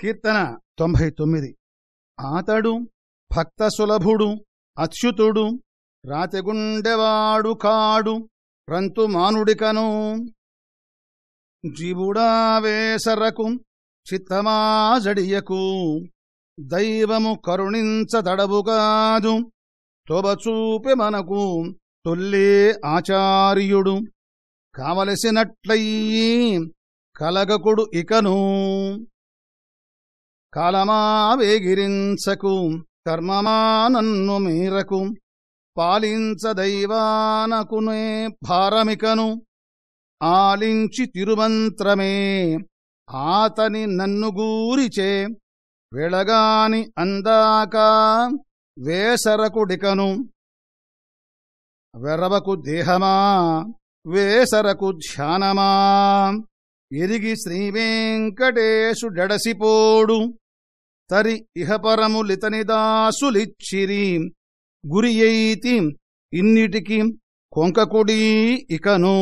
కీర్తన తొంభై తొమ్మిది. ఆతడు భక్తసులభుడు అచ్యుతుడు రాతిగుండెవాడు కాడు రంతుమానుడికను. జీవుడావేశరకు చిత్తమాజడియకు. దైవము కరుణించదడవుగాదు తొబచూపె మనకు తొల్లే ఆచార్యుడు. కావలసినట్లయ్యి కలగకుడు ఇకను. కాలమా వేగిరించకు కర్మమా నన్ను మీరకు పాలించదైవానకునే భారమికను. ఆలించి తిరుమంత్రమే ఆతని నన్ను గూరిచే. వెళగాని అందాక వేసరకుడికను. వెరవకు దేహమా వేసరకు ధ్యానమా. ఎరిగి శ్రీవేంకటేశుడసిపోడు తరి ఇహపరములితనిదాసులిచ్చిరి గురియైతి ఇన్నిటికి కొంకకుడీ ఇకను.